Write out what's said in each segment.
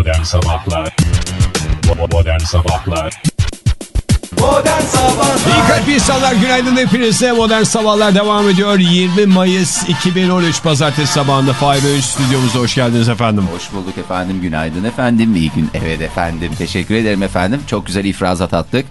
Modern Sabahlar Modern Sabahlar Modern Sabahlar İyi kalp insanlar günaydın hepinize Modern Sabahlar devam ediyor 20 Mayıs 2013 Pazartesi sabahında Fahir Öğünç stüdyomuza hoş geldiniz efendim Hoş bulduk efendim. Günaydın efendim. İyi gün. Evet efendim. Teşekkür ederim efendim. Çok güzel ifrazat attık.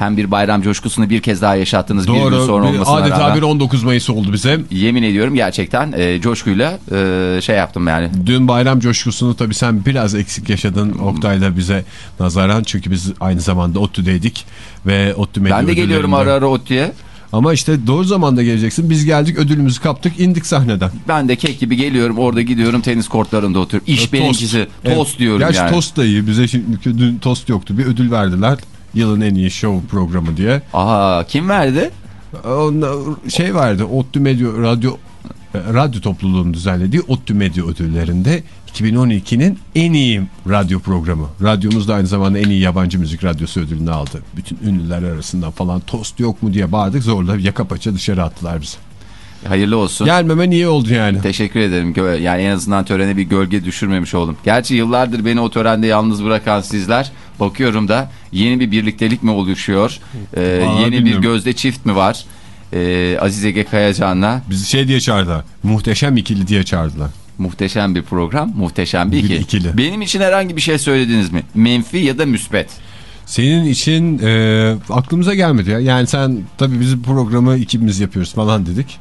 Hem bir bayram coşkusunu bir kez daha yaşattınız bir gün sonra Doğru olmasına adeta rağmen. bir 19 Mayıs oldu bize Yemin ediyorum gerçekten e, coşkuyla e, şey yaptım yani. Dün bayram coşkusunu tabii sen biraz eksik yaşadın Oktay'la bize nazaran çünkü biz aynı zamanda ODTÜ'deydik ve ODTÜ Ben de geliyorum ara ara ODTÜ'ye. Ama işte doğru zamanda geleceksin biz geldik ödülümüzü kaptık indik sahneden Ben de kek gibi geliyorum orada gidiyorum tenis kortlarında oturuyorum. İş Tost. benimkisi. Evet. Tost diyorum Gerçi yani. tost da iyi. Bize şimdi dün tost yoktu. Bir ödül verdiler. Yılın en iyi show programı diye. Aha kim verdi? Onda şey verdi. ODTÜ Medya Radyo Radyo topluluğunun düzenlediği ODTÜ Medya ödüllerinde 2012'nin en iyi radyo programı. Radyomuz da aynı zamanda en iyi yabancı müzik radyosu ödülünü aldı. Bütün ünlüler arasından falan tost yok mu diye bağırdık. Zorla yaka paça dışarı attılar bizi. Hayırlı olsun. Gelmemen iyi oldu yani. Teşekkür ederim. Yani en azından törene bir gölge düşürmemiş oldum. Gerçi yıllardır beni o törende yalnız bırakan sizler bakıyorum da yeni bir birliktelik mi oluşuyor? Ee, Aa, yeni bilmiyorum. bir gözde çift mi var? Ee, Aziz Ege Kayacan'la Bizi şey diye çağırdılar. Muhteşem ikili diye çağırdılar. muhteşem bir program, muhteşem bir Bir ikili. ikili. Benim için herhangi bir şey söylediniz mi? Menfi ya da müspet. Senin için e, aklımıza gelmedi ya. Yani sen tabii bizim programı ikimiz yapıyoruz falan dedik.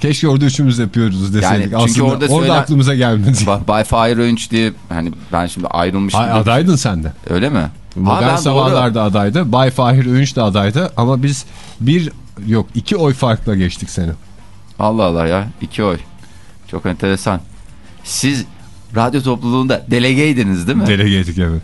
Keşke orada üçümüz yapıyoruz deseydik. çünkü Aslında orada orada, söylen- aklımıza gelmedi. Ba- Bay Fahir Öğünç diye hani ben şimdi ayrılmıştım. Ay, adaydın sen de. Öyle mi? Modern ben Sabahlar'da adaydı. Bay Fahir Öğünç de adaydı. Ama biz bir yok iki oy farkla geçtik seni. Allah Allah ya iki oy. Çok enteresan. Siz radyo topluluğunda delegeydiniz değil mi? Delegeydik evet.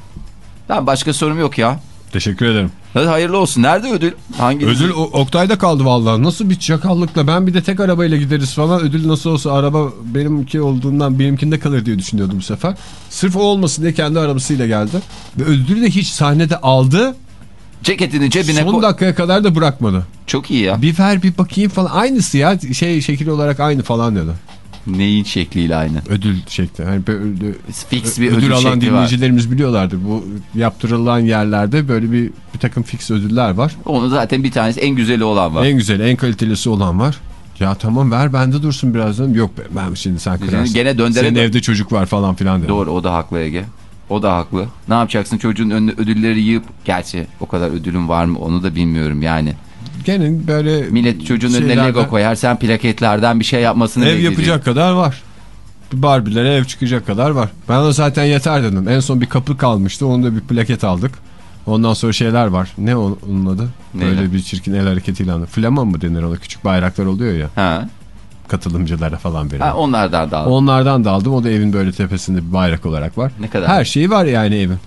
ben başka sorum yok ya. Teşekkür ederim. Hadi hayırlı olsun. Nerede ödül? Hangi Ödül Oktay'da kaldı vallahi. Nasıl bir çakallıkla ben bir de tek arabayla gideriz falan. Ödül nasıl olsa araba benimki olduğundan benimkinde kalır diye düşünüyordum bu sefer. Sırf o olmasın diye kendi arabasıyla geldi. Ve ödülü de hiç sahnede aldı. ceketini cebine Son koy. dakikaya kadar da bırakmadı. Çok iyi ya. Bir ver bir bakayım falan. Aynısı ya şey şekil olarak aynı falan dedi. Neyin şekliyle aynı? Ödül şekli. Hani böyle Fix bir ödül, ödül, alan şekli var. dinleyicilerimiz biliyorlardır. Bu yaptırılan yerlerde böyle bir bir takım fix ödüller var. Onun zaten bir tanesi en güzeli olan var. En güzeli, en kalitelisi olan var. Ya tamam ver bende dursun birazdan. Yok be ben şimdi sen kırarsın. gene döndere Senin dön- evde çocuk var falan filan dedi. Doğru o da haklı Ege. O da haklı. Ne yapacaksın çocuğun önüne ödülleri yığıp gerçi o kadar ödülün var mı onu da bilmiyorum yani. Gene böyle Millet çocuğun önüne şeylerden Lego koyar sen plaketlerden bir şey yapmasını Ev bekleyeceksin. yapacak kadar var. Barbie'lere ev çıkacak kadar var. Ben de zaten yeter dedim. En son bir kapı kalmıştı. Onu da bir plaket aldık. Ondan sonra şeyler var. Ne onun adı? Böyle bir çirkin el hareketiyle anı. Flaman mı denir ona? Küçük bayraklar oluyor ya. Ha. Katılımcılara falan veriyor. ha onlardan da al. Onlardan da aldım. O da evin böyle tepesinde bir bayrak olarak var. Ne kadar? Her şeyi var yani evin.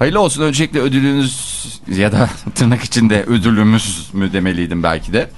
Hayırlı olsun öncelikle ödülünüz ya da tırnak içinde ödülümüz mü demeliydim belki de.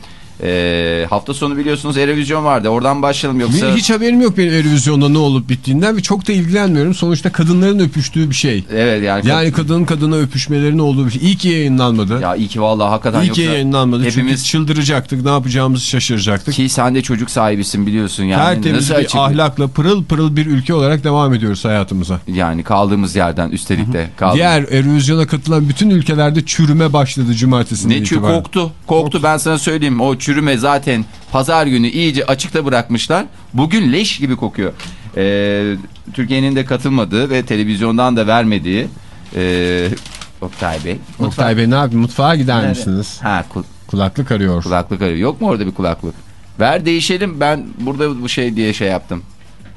Ee, hafta sonu biliyorsunuz Erevizyon vardı. Oradan başlayalım yoksa... Hiç haberim yok benim Eurovizyon'da ne olup bittiğinden ve çok da ilgilenmiyorum. Sonuçta kadınların öpüştüğü bir şey. Evet yani. Yani kadının kadına öpüşmelerinin olduğu bir şey. İyi ki yayınlanmadı. Ya iyi ki vallahi hakikaten İyi ki yoksa yayınlanmadı. Çünkü hepimiz çıldıracaktık. Ne yapacağımızı şaşıracaktık. ki sen de çocuk sahibisin biliyorsun yani. Tertemiz Nasıl bir açık- ahlakla pırıl pırıl bir ülke olarak devam ediyoruz hayatımıza. Yani kaldığımız yerden üstelik de kaldı. Diğer Eurovizyon'a katılan bütün ülkelerde çürüme başladı cumartesinden Ne çü itibaren. koktu. Koktu ben sana söyleyeyim. O çürüme zaten pazar günü iyice açıkta bırakmışlar. Bugün leş gibi kokuyor. Ee, Türkiye'nin de katılmadığı ve televizyondan da vermediği ee, Oktay Bey. Oktay Bey ne yapayım mutfağa gider Nerede? misiniz? Ha kul- Kulaklık arıyor. kulaklık arıyor. Yok mu orada bir kulaklık? Ver değişelim. Ben burada bu şey diye şey yaptım.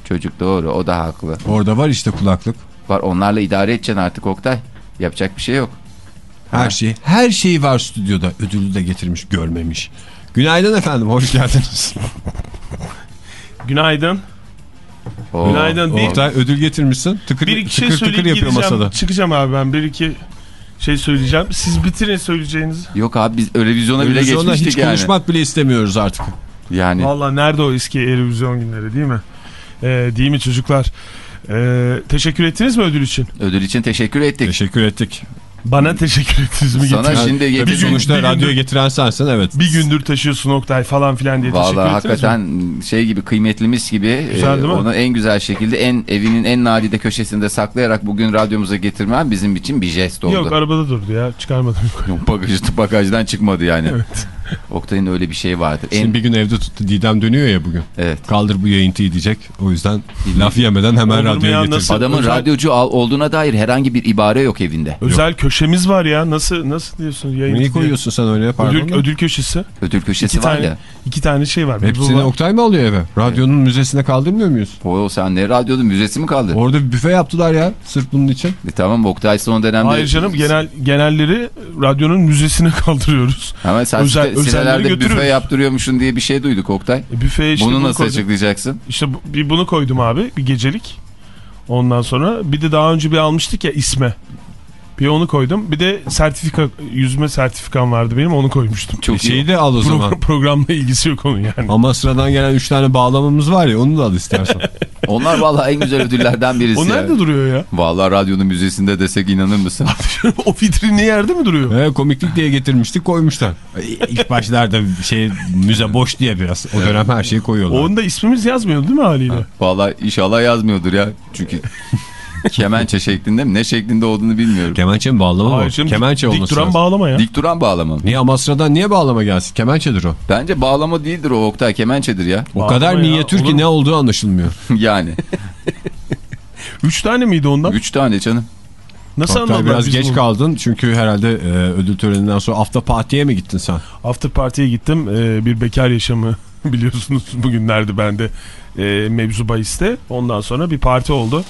Çocuk doğru o da haklı. Orada var işte kulaklık. Var onlarla idare edeceksin artık Oktay. Yapacak bir şey yok. Her Ha. şey, her şeyi var stüdyoda. Ödülü de getirmiş, görmemiş. Günaydın efendim, hoş geldiniz. Günaydın. Oo, Günaydın. Bir, Oktay ödül getirmişsin. Tıkır bir iki şey tıkır, yapıyor masada. Çıkacağım abi ben. Bir iki şey söyleyeceğim. Siz bitirin söyleyeceğinizi. Yok abi biz Eurovizyona bile geçmiştik hiç yani. konuşmak bile istemiyoruz artık. Yani Valla nerede o eski Eurovision günleri değil mi? Ee, değil mi çocuklar? Ee, teşekkür ettiniz mi ödül için? ödül için teşekkür ettik. Teşekkür ettik. Bana teşekkür ettiniz mi Sana şimdi getir. gün- sonuçta bir radyoya getiren sensin evet. Bir gündür taşıyorsun Oktay falan filan diye teşekkür Vallahi ettiniz mi? hakikaten şey gibi kıymetlimiz gibi Güzel e, mi? onu en güzel şekilde en evinin en nadide köşesinde saklayarak bugün radyomuza getirmen bizim için bir jest oldu. Yok arabada durdu ya çıkarmadım. Yok, bagaj, bagajdan çıkmadı yani. Evet. Oktay'ın öyle bir şeyi vardır. En, Şimdi bir gün evde tuttu Didem dönüyor ya bugün. evet. Kaldır bu yayıntıyı diyecek. O yüzden laf yemeden hemen radyoya nasıl? Adamın Özel- radyocu olduğuna dair herhangi bir ibare yok evinde. Özel köşemiz var ya nasıl nasıl diyorsun yayın Niye koyuyorsun sen öyle pardon Ödül, ödül köşesi. Ödül köşesi İki var tane, ya. iki tane şey var. Hepsini var. Oktay mı alıyor eve? Radyonun müzesine kaldırmıyor muyuz? O sen ne radyonun müzesi mi kaldı? Orada bir büfe yaptılar ya sırf bunun için. E, tamam Oktay son dönemde. Hayır canım genel genelleri radyonun müzesine kaldırıyoruz. Ama sen Özel- özelleri sitelerde büfe yaptırıyormuşsun diye bir şey duyduk Oktay. E, büfeye işte Bunu nasıl koydum. açıklayacaksın? İşte bu- bir bunu koydum abi bir gecelik. Ondan sonra bir de daha önce bir almıştık ya isme. Bir onu koydum. Bir de sertifika yüzme sertifikam vardı benim onu koymuştum. Çok şeyi iyi. de al o zaman. Pro- programla ilgisi yok onun yani. Ama sıradan gelen 3 tane bağlamamız var ya onu da al istersen. Onlar vallahi en güzel ödüllerden birisi. O ya. nerede duruyor ya? Vallahi radyonun müzesinde desek inanır mısın? o vitrinli yerde mi duruyor? He, komiklik diye getirmiştik koymuşlar. İlk başlarda şey müze boş diye biraz. O dönem her şeyi koyuyorlar. Onda ismimiz yazmıyor değil mi haliyle? Vallahi inşallah yazmıyordur ya. Çünkü kemençe şeklinde mi ne şeklinde olduğunu bilmiyorum. Kemençe mi bağlama mı? Hayır canım, Kemençe dik duran lazım. bağlama ya. Dik duran bağlama. mı? Niye Amasra'dan niye bağlama gelsin? Kemençedir o. Bence bağlama değildir o Oktay kemençedir ya. O Bağlama kadar ya, minyatür olur ki ne olduğu anlaşılmıyor. yani. Üç tane miydi ondan? Üç tane canım. Nasıl Oktay anladılar biraz geç bunu? kaldın çünkü herhalde e, ödül töreninden sonra hafta partiye mi gittin sen? After Party'ye gittim. Ee, bir bekar yaşamı biliyorsunuz bugünlerde bende e, mevzu bahiste. Ondan sonra bir parti oldu.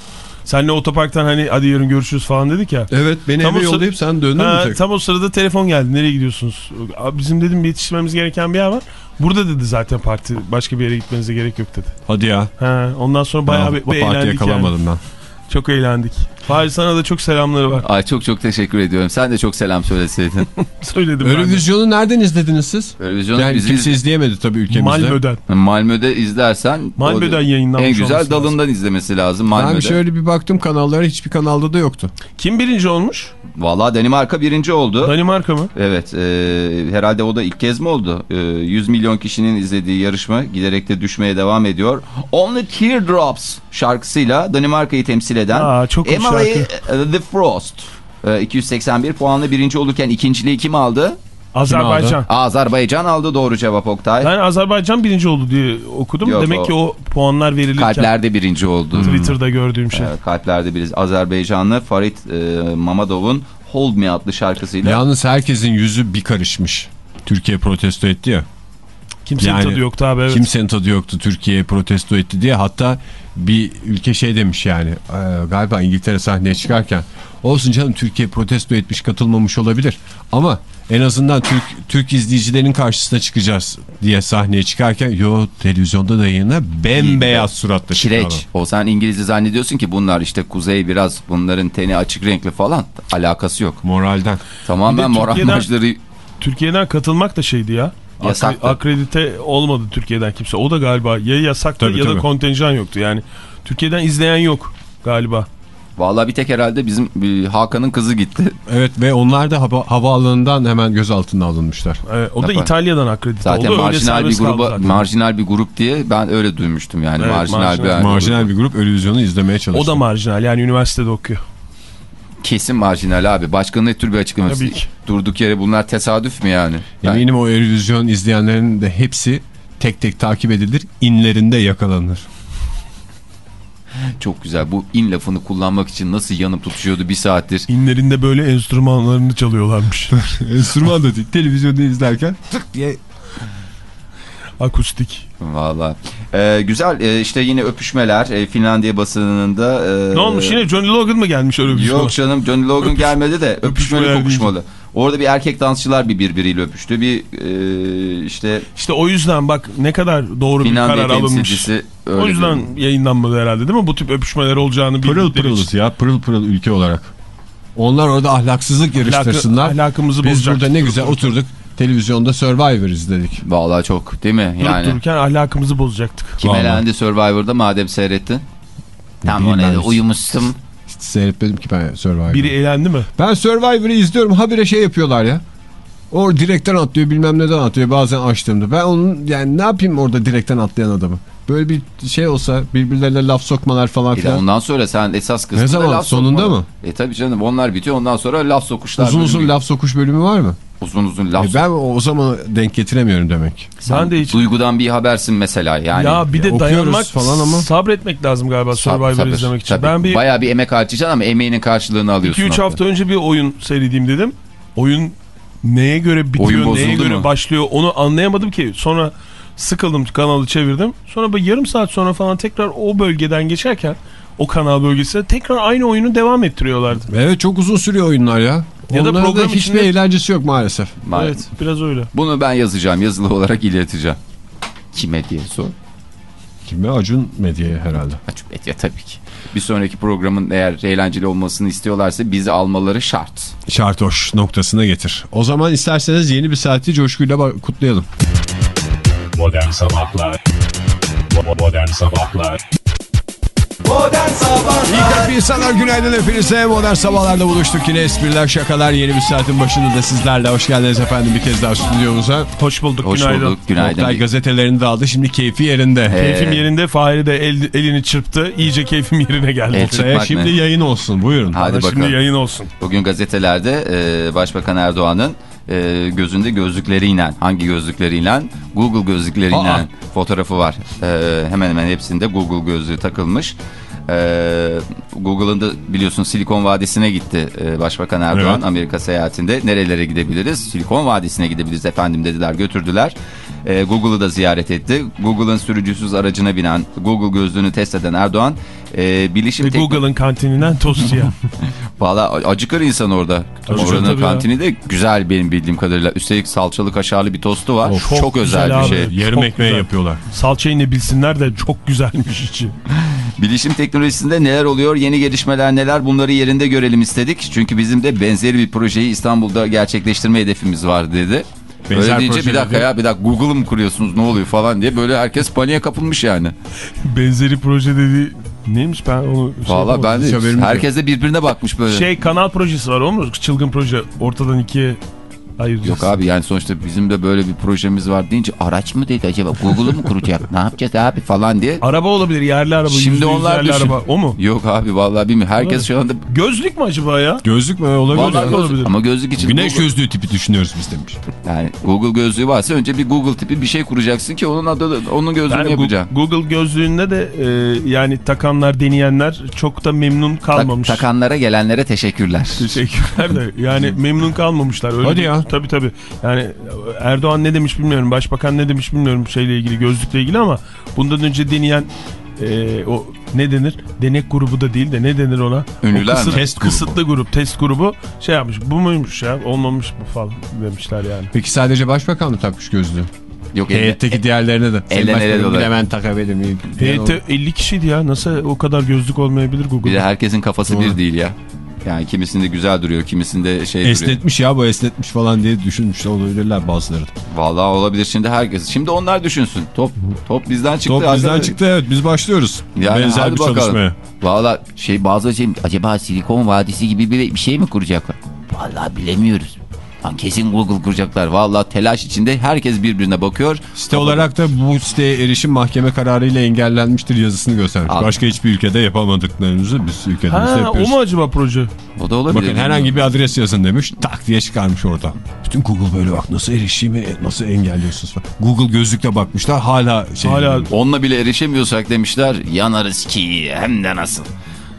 Senle otoparktan hani hadi yarın görüşürüz falan dedik ya. Evet beni Tam eve yollayıp sen döndün Ha, mü tek? tam o sırada telefon geldi. Nereye gidiyorsunuz? Bizim dedim bir yetişmemiz gereken bir yer var. Burada dedi zaten parti. Başka bir yere gitmenize gerek yok dedi. Hadi ya. Ha, ondan sonra bayağı Aa, bir, bir eğlendik yani. kalamadım ben. Çok eğlendik. Fahri sana da çok selamları var. Ay çok çok teşekkür ediyorum. Sen de çok selam söyleseydin. Söyledim ben de. Eurovizyonu nereden izlediniz siz? Eurovizyonu Yani biz kimse izleyemedi tabii ülkemizde. Malmö'den. Malmö'de izlersen Malmö'den yayınlanmış en güzel olması lazım. dalından izlemesi lazım Ben Malmö'de. şöyle bir baktım kanallara hiçbir kanalda da yoktu. Kim birinci olmuş? Vallahi Danimarka birinci oldu. Danimarka mı? Evet e, herhalde o da ilk kez mi oldu? E, 100 milyon kişinin izlediği yarışma giderek de düşmeye devam ediyor. Only Teardrops şarkısıyla Danimarka'yı temsil eden Aa, çok hoş Emily şarkı. The Frost. E, 281 puanla birinci olurken ikinciliği kim aldı? Azerbaycan. Azerbaycan aldı doğru cevap Oktay. Ben Azerbaycan birinci oldu diye okudum. Yok, Demek o- ki o puanlar verilirken Kalplerde birinci oldu. Twitter'da gördüğüm şey. Evet, kalplerde biriz. Azerbaycanlı Farit e, Mamadov'un Hold Me adlı şarkısıyla. Yalnız herkesin yüzü bir karışmış. Türkiye protesto etti ya. Kimsenin Yani tadı yoktu abi evet. Kimsenin tadı yoktu Türkiye protesto etti diye. Hatta bir ülke şey demiş yani e, galiba İngiltere sahneye çıkarken olsun canım Türkiye protesto etmiş katılmamış olabilir. Ama en azından Türk Türk izleyicilerin karşısına çıkacağız diye sahneye çıkarken yo televizyonda da yayına bembeyaz suratla. Kireç. O sen İngilizce zannediyorsun ki bunlar işte kuzey biraz bunların teni açık renkli falan. Alakası yok. Moralden. Tamamen moral Türkiye'den- maçları Türkiye'den katılmak da şeydi ya. Yasaktı. akredite olmadı Türkiye'den kimse. O da galiba ya yasaktı Tabii, ya da tabii. kontenjan yoktu. Yani Türkiye'den izleyen yok galiba. Vallahi bir tek herhalde bizim Hakan'ın kızı gitti. Evet ve onlar da hava, havaalanından hemen gözaltına alınmışlar. Ee, o da Yapar. İtalya'dan akredite Zaten oldu. Marjinal bir gruba zaten. marjinal bir grup diye ben öyle duymuştum yani Evet, marjinal, marjinal. bir Marjinal bir grup Eurovizyonu izlemeye çalıştı. O da marjinal yani üniversitede okuyor. Kesin marjinal abi. Başka ne tür bir açıklaması? Tabii ki. Durduk yere bunlar tesadüf mü yani? Eminim o Eurovision izleyenlerin de hepsi tek tek takip edilir. inlerinde yakalanır. Çok güzel. Bu in lafını kullanmak için nasıl yanıp tutuşuyordu bir saattir. İnlerinde böyle enstrümanlarını çalıyorlarmış. Enstrüman da değil. Televizyonda izlerken tık diye Akustik. Valla. Ee, güzel Ee, işte yine öpüşmeler e, Finlandiya basınında. e, Ne olmuş yine Johnny Logan mı gelmiş öyle bir? Yok canım Johnny Logan Öpüş- gelmedi de öpüşmeli kokuşmalı. Orada bir erkek dansçılar bir birbiriyle öpüştü. Bir e, işte İşte o yüzden bak ne kadar doğru bir Finlandiya karar alınmış. O yüzden bir- yayınlanmadı herhalde değil mi? Bu tip öpüşmeler olacağını pırıl pırılız için. ya pırıl pırıl ülke olarak. Onlar orada ahlaksızlık yarıştırsınlar. Ahlakı- ahlakımızı Biz bozacak. burada ne güzel oturduk televizyonda Survivor izledik. Vallahi çok değil mi? Durup Yani dururken ahlakımızı bozacaktık. kim Vallahi. elendi Survivor'da madem seyrettin? Tam uyumuşsun. Hiç seyretmedim ki ben Survivor'ı. Biri eğlendi mi? Ben Survivor'ı izliyorum habire şey yapıyorlar ya. O direkten atlıyor bilmem neden atlıyor bazen açtığımda. Ben onun yani ne yapayım orada direkten atlayan adamı. Böyle bir şey olsa birbirlerine laf sokmalar falan filan. ondan sonra sen esas kısmında Ne zaman? laf Sonunda sokma. mı? E tabii canım onlar bitiyor ondan sonra laf sokuşlar. Uzun uzun bölümü. laf sokuş bölümü var mı? Uzun uzun laf E ben o zaman denk getiremiyorum demek. Sen Ben de hiç- Duygudan bir habersin mesela yani. ya bir de okuyoruz dayanmak falan ama- sabretmek lazım galiba Sab- Survivor'ı sabır. izlemek için. Tabii. Ben bir Bayağı bir emek harcayacaksın ama emeğinin karşılığını alıyorsun. 2-3 orada. hafta önce bir oyun seyredeyim dedim. Oyun neye göre bitiyor, Oyun neye göre mu? başlıyor onu anlayamadım ki. Sonra sıkıldım kanalı çevirdim. Sonra bir yarım saat sonra falan tekrar o bölgeden geçerken o kanal bölgesine tekrar aynı oyunu devam ettiriyorlardı. Evet çok uzun sürüyor oyunlar ya. Ya da Onların program hiçbir içinde- eğlencesi yok maalesef. Ma- Evet biraz öyle. Bunu ben yazacağım yazılı olarak ileteceğim. Kime diye sor. Kime? Acun Medya'ya herhalde. Açık medya tabii ki. Bir sonraki programın eğer eğlenceli olmasını istiyorlarsa bizi almaları şart. Şartoş noktasına getir. O zaman isterseniz yeni bir saati coşkuyla kutlayalım. Modern Sabahlar Modern Sabahlar Modern Sabahlar İyi kalp insanlar günaydın hepinize. Modern sabahlarda buluştuk yine espriler şakalar yeni bir saatin başında da sizlerle. Hoş geldiniz efendim bir kez daha stüdyomuza. Hoş bulduk Hoş günaydın. bulduk. Günaydın. Oktay gazetelerini de aldı şimdi keyfi yerinde. Keyfim Ee, yerinde Fahri de el- elini çırptı. İyice keyfim yerine geldi. Evet. Oktay'a çıkmak şimdi ne? yayın olsun buyurun. Hadi bakalım. Şimdi yayın olsun. Bugün gazetelerde e, Başbakan Erdoğan'ın e, gözünde gözlükleriyle hangi gözlükleriyle Google gözlükleriyle Aa. fotoğrafı var. E, hemen hemen hepsinde Google gözlüğü takılmış. E, Google'ın da biliyorsun Silikon Vadisi'ne gitti e, Başbakan Erdoğan Evet. Amerika seyahatinde. Nerelere gidebiliriz? Silikon Vadisi'ne gidebiliriz efendim dediler götürdüler. E, Google'ı da ziyaret etti. Google'ın sürücüsüz aracına binen Google gözlüğünü test eden Erdoğan e, bilişim tekno- Google'ın kantininden tostçuya. Valla acıkır insan orada. Tabii Oranın tabii ya. kantini de güzel benim bildiğim kadarıyla. Üstelik salçalı kaşarlı bir tostu var. Of, çok çok özel bir abi. şey. Yarım Çok ekmeği güzel. yapıyorlar. Salçayı ne bilsinler de çok güzelmiş içi. Bilişim teknolojisinde neler oluyor, yeni gelişmeler neler bunları yerinde görelim istedik. Çünkü bizim de benzeri bir projeyi İstanbul'da gerçekleştirme hedefimiz var dedi. Benzer Öyle deyince bir dakika ya bir dakika Google'ı mı kuruyorsunuz ne oluyor falan diye böyle herkes paniğe kapılmış yani. Benzeri proje dediği neymiş ben onu şey Valla ben de herkes de birbirine bakmış böyle. Şey kanal projesi var o mu? Çılgın proje. Ortadan ikiye ayıracağız. Yok abi yani sonuçta bizim de böyle bir projemiz var deyince araç mı dedi acaba Google'ı mı kuracak ne yapacağız abi falan diye. Araba olabilir yerli araba. Şimdi onlar yerli düşün. araba. O mu? Yok abi vallahi bilmiyorum. Herkes Olabilir. şu anda Gözlük mü acaba ya? Gözlük mü olabilir? Vallahi gözlük- olabilir. Ama gözlük için Güneş Google, gözlüğü tipi düşünüyoruz biz demiş. yani Google gözlüğü varsa önce bir Google tipi bir şey kuracaksın ki onun adı onun gözlüğünü Yani yapacaksın. Google gözlüğünde de e, yani takanlar deneyenler çok da memnun kalmamış. takanlara gelenlere teşekkürler. Teşekkürler de yani memnun kalmamışlar. Öyle Hadi ya. Tabii tabii. Yani Erdoğan ne demiş bilmiyorum. Başbakan ne demiş bilmiyorum şeyle ilgili gözlükle ilgili ama bundan önce deneyen e, o ne denir? Denek grubu da değil de ne denir ona? Ünlüler o kısıt- mi? Test grubu. Kısıtlı grup, test grubu şey yapmış. Bu muymuş ya? Olmamış bu falan demişler yani. Peki sadece başbakan mı takmış gözlüğü? Yok Heyetteki diğerlerine de. Elden ele bir de ben takabilir miyim? Heyette 50 kişiydi ya. Nasıl o kadar gözlük olmayabilir bir Google'da? de herkesin kafası Doğru. bir değil ya. Yani kimisinde güzel duruyor, kimisinde şey duruyor. Esnetmiş ya bu esnetmiş falan diye düşünmüş olabilirler bazıları. Vallahi olabilir şimdi herkes. Şimdi onlar düşünsün. Top top bizden çıktı. Top bizden arkadaşlar. çıktı evet biz başlıyoruz. Yani Benzer bir bakalım. çalışmaya. Valla şey bazı şey acaba Silikon Vadisi gibi bir, bir şey mi kuracaklar? Valla bilemiyoruz. Lan kesin Google kuracaklar. Valla telaş içinde herkes birbirine bakıyor. Site olarak da bu siteye erişim mahkeme kararıyla engellenmiştir yazısını göstermiş. Al. Başka hiçbir ülkede yapamadıklarımızı biz ülkemizde Ha, o yapıyoruz. mu acaba proje? O da olabilir. Bakın herhangi bir adres yazın demiş tak diye çıkarmış orada. Bütün Google böyle bak nasıl erişimi nasıl engelliyorsunuz falan. Google gözlükle bakmışlar hala şey. Hala Onunla bile erişemiyorsak demişler yanarız ki hem de nasıl.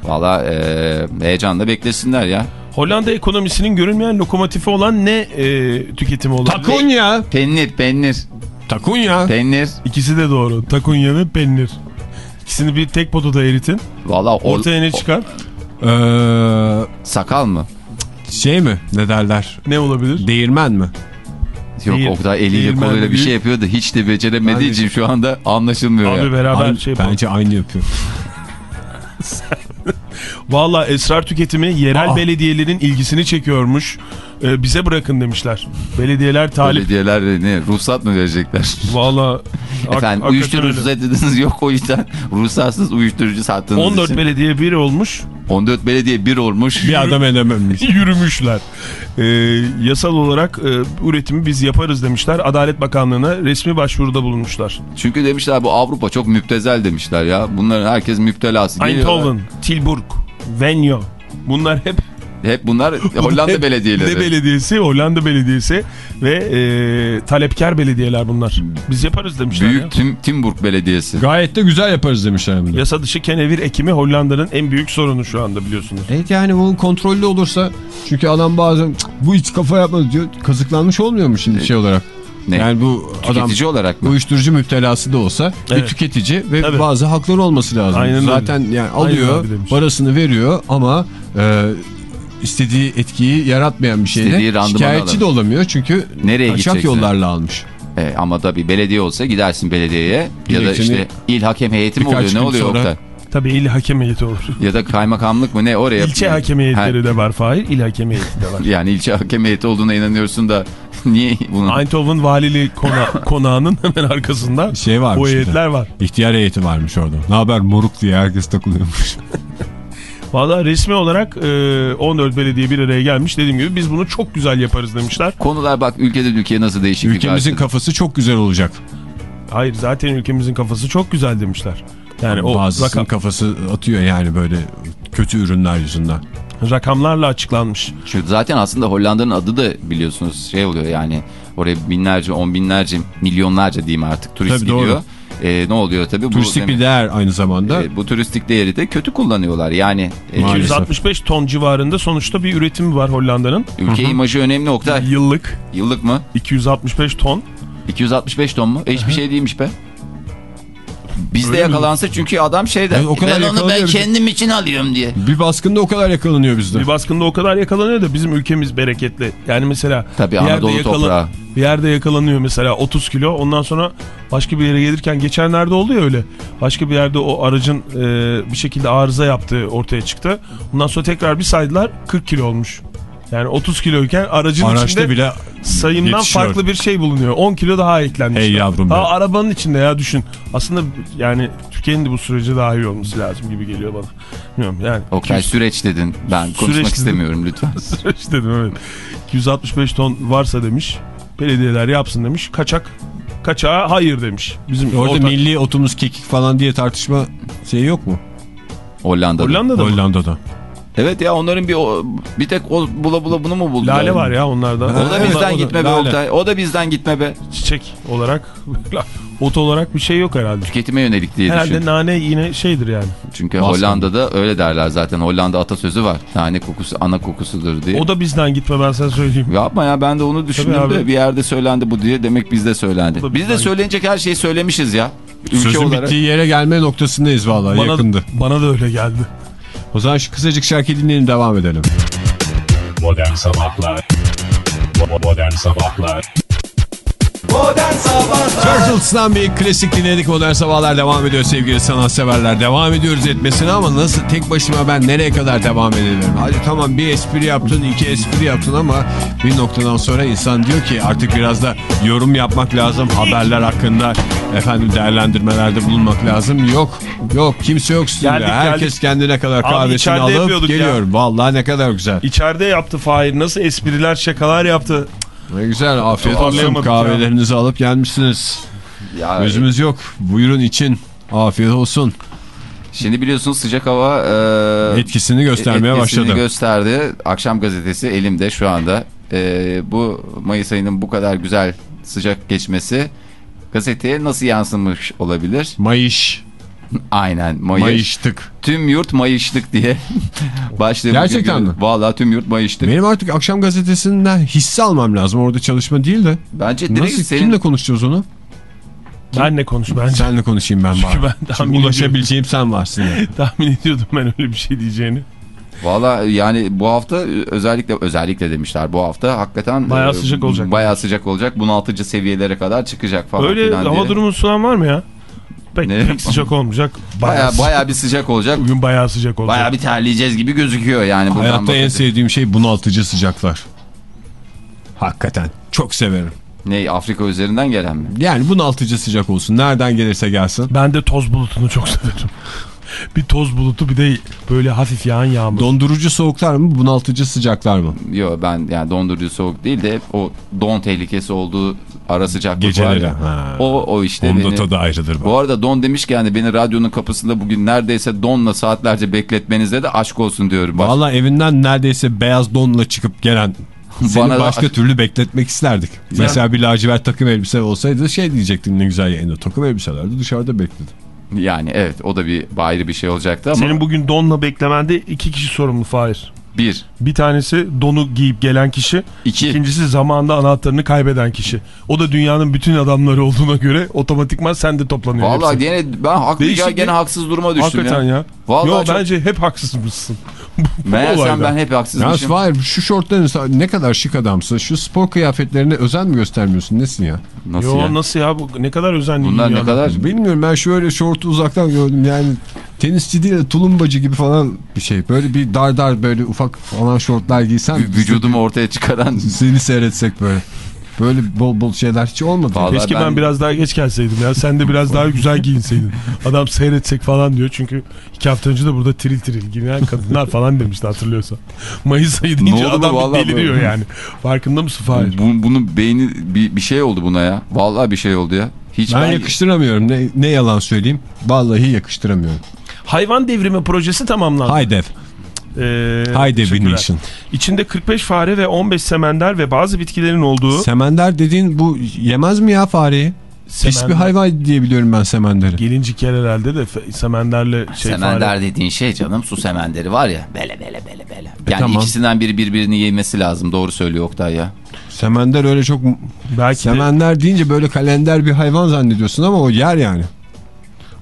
Valla e, heyecanla beklesinler ya. Hollanda ekonomisinin görünmeyen lokomotifi olan ne e, tüketimi olabilir? Takunya. Pennir, pennir, Takunya. pennir. İkisi de doğru. Takunya ve pennir. İkisini bir tek potada eritin. Valla Ortaya ne o- çıkar? Ee, sakal mı? şey mi ne derler? Ne olabilir? Değirmen mi? Yok Değil. o kadar eliyle Değirmen koluyla bir şey yapıyor da hiç de beceremediği için şu anda anlaşılmıyor. Abi ya. beraber Aynı- şey yapalım. bence aynı yapıyor. Valla esrar tüketimi yerel Aa. belediyelerin ilgisini çekiyormuş. Ee, bize bırakın demişler. Belediyeler talip. Belediyeler ne ruhsat mı verecekler? Valla Efendim uyuşturucu dediniz yok o yüzden ruhsatsız uyuşturucu sattığınız 14 için. belediye biri olmuş. 14 belediye bir olmuş. Bir adam edememiş. Yürümüşler. Ee, yasal olarak e, üretimi biz yaparız demişler. Adalet Bakanlığı'na resmi başvuruda bulunmuşlar. Çünkü demişler bu Avrupa çok müptezel demişler ya. Bunların herkes müptelası. Eindhoven, Tilburg, Venlo. Bunlar hep Hep bunlar Hollanda hep belediyeleri. Ne belediyesi, Hollanda belediyesi ve e, talepkar belediyeler bunlar. Biz yaparız demişler ya. Büyük Tim, Timburg Belediyesi. Gayet de güzel yaparız demişler de. Yasa dışı kenevir ekimi Hollanda'nın en büyük sorunu şu anda biliyorsunuz. Evet yani bu kontrollü olursa çünkü adam bazen "Cık, bu hiç kafa yapmadı diyor. Kazıklanmış olmuyor mu şimdi şey olarak? Ne? Yani bu adam Tüketici olarak mı? uyuşturucu müptelası da olsa bir Evet. tüketici ve Tabii. bazı hakları olması lazım. Aynen öyle. Zaten yani Aynen alıyor parasını veriyor ama e, istediği etkiyi yaratmayan bir şeyle şikayetçi de olamıyor çünkü Nereye kaçak gideceksin? yollarla almış. E, ama tabii belediye olsa gidersin belediyeye ya da işte il hakem heyeti mi oluyor ne oluyor sonra- Oktay? Tabii il hakem heyeti olur. Ya da kaymakamlık mı ne oraya? İlçe hakem heyetleri de var Fahir, il hakem heyeti de var. Yani ilçe hakem heyeti olduğuna inanıyorsun da niye bunu? Eindhoven Valiliği kona konağının hemen arkasında Şey varmış o bir de. heyetler var. İhtiyar heyeti varmış orada. Ne haber moruk diye herkes takılıyormuş. Valla resmi olarak e, 14 belediye bir araya gelmiş. Dediğim gibi biz bunu çok güzel yaparız demişler. Konular bak ülkeden ülkeye nasıl değişiklik Ülkemizin kafası çok güzel olacak. Hayır zaten ülkemizin kafası çok güzel demişler. Yani o Bazısının rakam, kafası atıyor yani böyle kötü ürünler yüzünden. rakamlarla açıklanmış. Şu zaten aslında Hollanda'nın adı da biliyorsunuz şey oluyor yani oraya binlerce, on binlerce, milyonlarca diyeyim artık turist Tabii, doğru. E, ne oluyor tabii? Turistik bu, bir değer aynı zamanda. e, bu turistik değeri de kötü kullanıyorlar. Yani e, Maalesef. 265 ton civarında sonuçta bir üretimi var Hollanda'nın. ülke imajı önemli Oktay. Yıllık Yıllık mı? 265 ton. 265 ton mu? E, hiçbir şey değilmiş be. Bizde Öyle mi? yakalansa çünkü adam şeyde. Evet, o kadar ben onu ben kendim için alıyorum diye. Bir baskında o kadar yakalanıyor bizde. Bir baskında o kadar yakalanıyor da bizim ülkemiz bereketli. Yani mesela Tabii bir yerde, toprağı. bir yerde yakalanıyor mesela 30 kilo. Ondan sonra başka bir yere gelirken geçenlerde oldu ya öyle. Başka bir yerde o aracın e, bir şekilde arıza yaptığı ortaya çıktı. Ondan sonra tekrar bir saydılar 40 kilo olmuş. Yani 30 kiloyken aracın Araçta içinde bile sayımdan yetişiyor. farklı bir şey bulunuyor. 10 kilo daha eklenmiş. Hey yavrum Ha, be. arabanın içinde ya düşün. Aslında yani Türkiye'nin de bu sürece dahil olması lazım gibi geliyor bana. Bilmiyorum yani. Oktay süreç dedin. Ben konuşmak Süreç dedim. istemiyorum lütfen. Süreç dedim evet. 265 ton varsa demiş. Belediyeler yapsın demiş. Kaçak kaçağa hayır demiş. Bizim orada ortak- milli otumuz kekik falan diye tartışma şeyi yok mu? Hollanda'da. Hollanda'da mı? Hollanda'da. Evet ya onların bir o, bir tek o bula bula bunu mu buldular? Lale var ya onlarda. O da Evet, bizden o da- gitme be lale. Oktay. O da bizden gitme be. Çiçek olarak ot olarak bir şey yok herhalde. Tüketime yönelik diye Herhalde düşün. nane yine şeydir yani. Çünkü Baskın. Hollanda'da öyle derler zaten. Hollanda atasözü var. Nane kokusu ana kokusudur diye. O da bizden gitme ben sana söyleyeyim. Yapma ya ben de onu düşündüm de bir yerde söylendi bu diye. Demek bizde söylendi. Bizde bizden- söylenecek her şeyi söylemişiz ya. Ülke Sözün olarak. bittiği yere gelme noktasındayız vallahi Bana, yakındı. bana da öyle geldi. O zaman şu kısacık şarkı dinleyelim devam edelim. Modern Sabahlar Modern Sabahlar Modern Sabahlar Turtles'dan bir klasik dinledik. Modern Sabahlar devam ediyor sevgili sanatseverler. Devam ediyoruz etmesine ama nasıl tek başıma ben nereye kadar devam edebilirim? Hadi tamam bir espri yaptın, iki espri yaptın ama bir noktadan sonra insan diyor ki artık biraz da yorum yapmak lazım. Haberler hakkında efendim değerlendirmelerde bulunmak lazım. Yok, yok kimse yok stüdyoda. Geldik, Herkes geldik. kendine kadar kahvesini alıp yapıyorduk ya. geliyor. Vallahi ne kadar güzel. İçeride yaptı Fahir. Nasıl espriler şakalar yaptı. Ne güzel afiyet olsun Toparlayamadık ya. kahvelerinizi alıp gelmişsiniz. Ya, Gözümüz yok. Buyurun için. Afiyet olsun. Şimdi biliyorsunuz sıcak hava e, Etkisini göstermeye etkisini başladı. gösterdi. Akşam gazetesi elimde şu anda. E, bu Mayıs ayının bu kadar güzel sıcak geçmesi gazeteye nasıl yansımış olabilir? Mayış. Aynen Mayış. Mayıştık. Tüm yurt mayışlık diye başlığı. Gerçekten mi? Vallahi tüm yurt mayıştık. Benim artık akşam gazetesinden hisse almam lazım. Orada çalışma değil de. Bence direkt Nasıl, senin kimle konuşacağız onu? Ben ne konuş bence. Senle konuşayım ben Çünkü bari. ben Çünkü tahmin ulaşabileceğim sen varsın. ya. Tahmin ediyordum ben öyle bir şey diyeceğini. Valla yani bu hafta özellikle özellikle demişler bu hafta hakikaten Bayağı e, sıcak olacak. Bayağı sıcak olacak. Bunaltıcı seviyelere kadar çıkacak falan Öyle filan hava diye. durumu sunan var mı ya? Pek, Ne? pek sıcak olmayacak. Bayağı, Bayağı, bayağı bir sıcak olacak. Bugün bayağı sıcak olacak. Bayağı bir terleyeceğiz gibi gözüküyor yani. Hayatta en bakınca. sevdiğim şey bunaltıcı sıcaklar. Hakikaten. Çok severim. Ne Afrika üzerinden gelen mi? Yani bunaltıcı sıcak olsun. Nereden gelirse gelsin. Ben de toz bulutunu çok severim. Bir toz bulutu bir de böyle hafif yağan yağmur. Dondurucu soğuklar mı bunaltıcı sıcaklar mı? Yok ben yani dondurucu soğuk değil de o don tehlikesi olduğu ara sıcaklık var Geceleri. ya. Ha. O, o işte Onun da beni- tadı ayrıdır. Bu arada don demiş ki yani beni radyonun kapısında bugün neredeyse donla saatlerce bekletmenizde de aşk olsun diyorum. Baş- Valla evinden neredeyse beyaz donla çıkıp gelen seni Bana da- başka türlü bekletmek isterdik. Mesela bir lacivert takım elbise olsaydı şey diyecektin ne güzel yayında. Takım elbiselerde dışarıda bekledi. Yani evet o da bir ayrı bir şey olacaktı ama Senin bugün donla beklemende iki kişi sorumlu Fahir. bir, Bir tanesi donu giyip gelen kişi. iki. İkincisi zamanında anahtarını kaybeden kişi. O da dünyanın bütün adamları olduğuna göre otomatikman sen de toplanıyor. Vallahi hepsi. gene ben haklı Değişik ya gene haksız duruma düştüm Hakikaten ya. ya. Vallahi Yo, çok- bence hep haksızmışsın. Meğersem ben hep Ya haksızmışım. var şu şortların ne kadar şık adamsın. Şu spor kıyafetlerine özen mi göstermiyorsun? Nesin ya? Nasıl Yo ya? nasıl ya bu ne kadar özenli Bunlar ne kadar Bilmiyorum ben şöyle şortu uzaktan gördüm yani tenisçi değil de tulumbacı gibi falan bir şey. Böyle bir dar dar böyle ufak falan şortlar giysen Vü- vücudumu ortaya çıkaran seni seyretsek böyle. Böyle bol bol şeyler hiç olmadı. Vallahi Keşke ben... ben- biraz daha geç gelseydim ya. Sen de biraz daha güzel giyinseydin. Adam seyretsek falan diyor. Çünkü iki hafta önce de burada tiril tiril giyinen kadınlar falan demişti hatırlıyorsan. Mayıs ayı deyince adam bir vallahi deliriyor böyle? yani. Farkında mısın Fahir? Bu, bunun beyni bir, bir şey oldu buna ya. Vallahi bir şey oldu ya. Hiç Ben ben, yakıştıramıyorum. Ne, ne yalan söyleyeyim. Vallahi yakıştıramıyorum. Hayvan devrimi projesi tamamlandı. High def. Ee, teşekkürler. definition. İçinde 45 fare ve 15 semender ve bazı bitkilerin olduğu Semender dediğin bu yemez mi ya fareyi? Pis bir semender. hayvan diye biliyorum ben semenderi. Gelincik yer herhalde de semenderle şey semender fare. dediğin şey canım su semenderi var ya. Bele bele bele bele. Yani tamam. ikisinden biri birbirini yemesi lazım. Doğru söylüyor Oktay ya. Semender öyle çok... Belki de Semender deyince böyle kalender bir hayvan zannediyorsun ama o yer yani.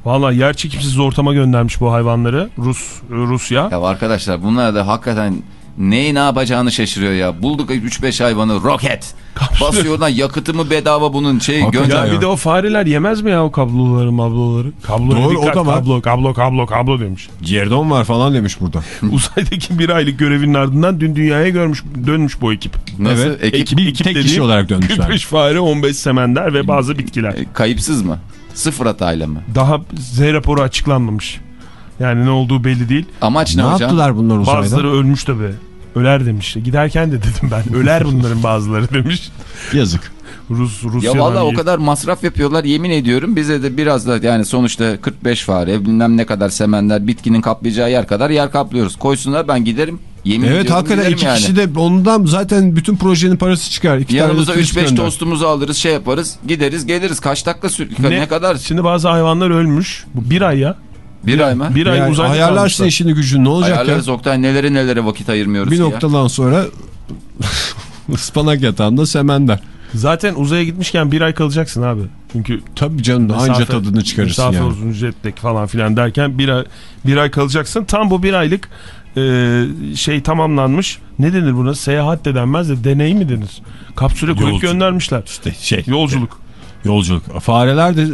Valla yer çekimsiz ortama göndermiş bu hayvanları Rus Rusya. Ya arkadaşlar bunlar da hakikaten neyi ne yapacağını şaşırıyor ya. Bulduk 3-5 hayvanı roket. Basıyor oradan yakıtı mı bedava bunun şey gönder. Bir de o fareler yemez mi ya o kabloları mabloları? Kablo Doğru, o da var. Kablo kablo kablo kablo demiş. Cerdon var falan demiş burada. Uzaydaki bir aylık görevinin ardından dün dünyaya görmüş dönmüş bu ekip. Nasıl? Evet. Ekip Bir tek kişi olarak dönmüşler. 45 fare 15 semender ve bazı bitkiler. e, kayıpsız mı? Sıfır hatayla mı? Daha Z raporu açıklanmamış. Yani ne olduğu belli değil. Amaç ne, Ne hocam? yaptılar bunlar uzayda? Bazıları ölmüş tabi. Öler demiş. Giderken de dedim ben. Öler bunların bazıları demiş. Yazık. Rus Ya Rusya'dan vallahi o bir- kadar masraf yapıyorlar yemin ediyorum bize de biraz da yani sonuçta 45 fare bilmem ne kadar semenler bitkinin kaplayacağı yer kadar yer kaplıyoruz. Koysunlar ben giderim yemin Evet ediyorum hakikaten iki yani. kişi de ondan zaten bütün projenin parası çıkar. İki Yanımıza tane de turist 3-5 gönder. tostumuzu alırız şey yaparız gideriz geliriz kaç dakika sür ne, Ne? kadar Şimdi bazı hayvanlar ölmüş. Bu bir ay ya. bir ay mı? Bir ay Yani uzayda ayarlarsın kalmışlar. işini gücünü ne olacak Ayarlarız ya? Oktay nelere nelere vakit ayırmıyoruz Bir ya. noktadan sonra ıspanak yatağında semender. Zaten uzaya gitmişken bir ay kalacaksın abi. Çünkü Tabii canım anca mesafe- tadını çıkarırsın mesafe yani. uzun jetlag falan filan derken bir ay, bir ay kalacaksın. Tam bu bir aylık e, şey tamamlanmış. Ne denir buna? Seyahat de denmez de deney mi denir? Kapsüle koyup Yolcu. göndermişler. İşte şey. Yolculuk. Yolculuk. Fareler de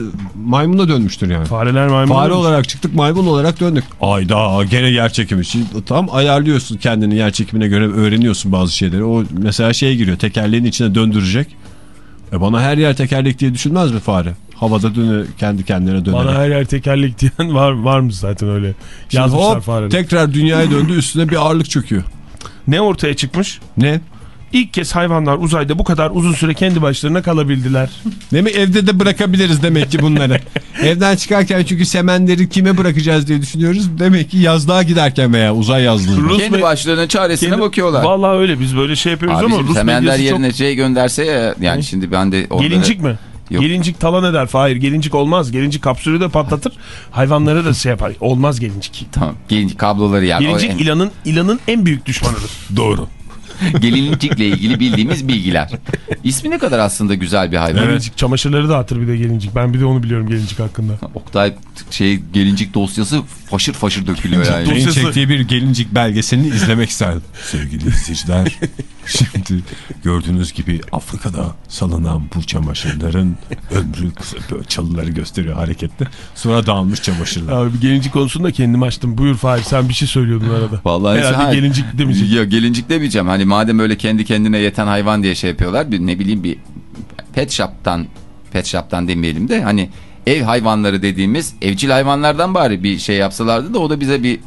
maymuna dönmüştür yani. Fareler maymun. Fare olmuş. olarak çıktık maymun olarak döndük. Ayda gene yer çekimi. Şimdi tam ayarlıyorsun kendini yer çekimine göre öğreniyorsun bazı şeyleri. O mesela şeye giriyor tekerleğin içine döndürecek. E bana her yer tekerlek diye düşünmez mi fare? Havada dönüyor kendi kendine döner. Bana her yer tekerlek diyen var varmış zaten öyle. Şimdi Yazmışlar hop, fareler. tekrar dünyaya döndü üstüne bir ağırlık çöküyor. Ne ortaya çıkmış? Ne? İlk kez hayvanlar uzayda bu kadar uzun süre kendi başlarına kalabildiler. Demek evde de bırakabiliriz demek ki bunları. Evden çıkarken çünkü semenleri kime bırakacağız diye düşünüyoruz. Demek ki yazlığa giderken veya uzay yazlığında. Rus Kendi başlarına çaresine Kendi- bakıyorlar. Vallahi öyle biz böyle şey yapıyoruz ama Abicim Rus semender medyası çok... yerine şey gönderse ya yani şimdi ben de onları... Gelincik mi? Yok. Gelincik talan eder. Hayır gelincik olmaz. Gelincik kapsülü de patlatır. Hayvanları da şey yapar. Olmaz gelincik. Tamam gelincik kabloları yer. Gelincik en- ilanın, ilanın en büyük düşmanıdır. Doğru. Gelincikle ilgili bildiğimiz bilgiler. İsmi ne kadar aslında güzel bir hayvan. Gelincik çamaşırları dağıtır bir de gelincik. Ben bir de onu biliyorum gelincik hakkında. Oktay şey gelincik dosyası faşır faşır dökülüyor yani. Dosyası- Benim çektiği bir gelincik belgeselini izlemek isterdim. Sevgili izleyiciler, şimdi gördüğünüz gibi Afrika'da salınan bu çamaşırların ömrü kısa çalıları gösteriyor hareketli. Sonra dağılmış çamaşırlar. Abi gelincik konusunda kendim açtım. Buyur Fahir sen bir şey söylüyordun arada. Vallahi Herhalde ha- gelincik demeyecek. Ya gelincik demeyeceğim. Hani madem öyle kendi kendine yeten hayvan diye şey yapıyorlar. Bir ne bileyim bir pet shop'tan pet shop'tan demeyelim de hani ev hayvanları dediğimiz evcil hayvanlardan bari bir şey yapsalardı da o da bize bir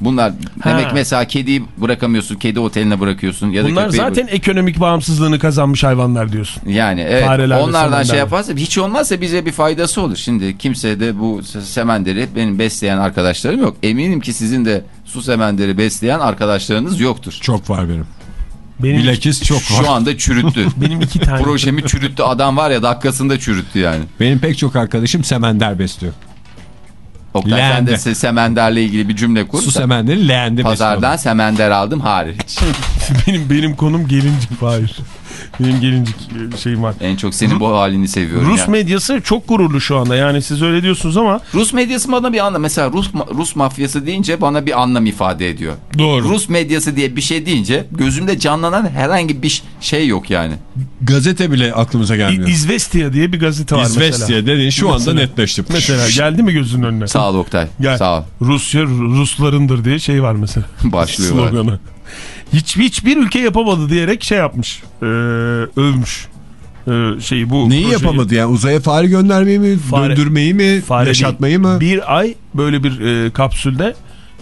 bunlar demek mesela kediyi bırakamıyorsun kedi oteline bırakıyorsun ya da Bunlar zaten ekonomik bağımsızlığını kazanmış hayvanlar diyorsun. yani evet Fareler onlardan şey yaparsa hiç olmazsa bize bir faydası olur. Şimdi kimse de bu semenderi benim besleyen arkadaşlarım yok. Eminim ki sizin de su semenderi besleyen arkadaşlarınız yoktur. Çok var benim. Benim, Bilakis çok var. Şu anda çürüttü. benim iki tane. Projemi çürüttü. Adam var ya dakikasında çürüttü yani. Benim pek çok arkadaşım semender besliyor. Oktay sen de Leğende. se- semenderle ilgili bir cümle kur. Su semenleri leğende Pazardan besliyor. semender aldım hariç. benim benim konum gelincik hayır. Benim gelincik e, şeyim var. en çok senin bu halini seviyorum Rus ya. medyası çok gururlu şu anda. Yani siz öyle diyorsunuz ama Rus medyası bana bir anlam. Mesela Rus Rus mafyası deyince bana bir anlam ifade ediyor. Doğru. Rus medyası diye bir şey deyince gözümde canlanan herhangi bir şey yok yani. Gazete bile aklımıza gelmiyor. İ- İzvestia diye bir gazete var mesela. İzvestiye dediğin şu anda netleşti. Mesela geldi mi gözünün önüne? Sağ ol Oktay. Gel. Sağ ol. Rusya Ruslarındır diye şey var mesela. Başlıyorlar. Sloganı. Hiç, hiçbir ülke yapamadı diyerek şey yapmış. Ee, övmüş. Ee, şeyi bu Neyi projeyi. yapamadı yani uzaya fare göndermeyi mi, Fare- döndürmeyi mi, Fare yaşatmayı mı? Bir ay böyle bir e, kapsülde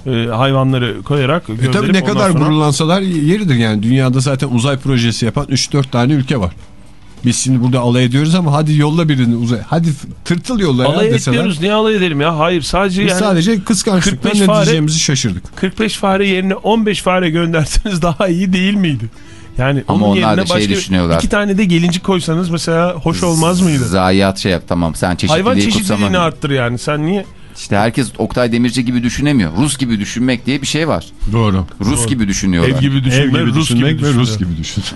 e, hayvanları koyarak E gönderip tabii ne kadar sonra- gururlansalar yeridir yani. Dünyada zaten uzay projesi yapan 3-4 tane ülke var. Biz şimdi burada alay ediyoruz ama hadi yolla birini uzay. Hadi tırtıl yolla Alay ya deseler. etmiyoruz. Niye alay edelim ya? Hayır sadece Biz yani sadece kıskançlıktan 45 ne fare- diyeceğimizi şaşırdık. 45 fare yerine 15 fare gönderseniz daha iyi değil miydi? Yani Ama onun onlar yerine da şey başka düşünüyorlar. iki tane de gelincik koysanız mesela hoş olmaz mıydı? Zayiat şey yap tamam sen çeşitliliği Hayvan çeşitliliğini kutsama. arttır yani. Sen niye? İşte herkes Oktay Demirci gibi düşünemiyor. Rus gibi düşünmek diye bir şey var. Doğru. Rus gibi düşünüyorlar. Ev gibi düşünme, Ev gibi Rus düşünmek gibi ve Rus gibi düşün.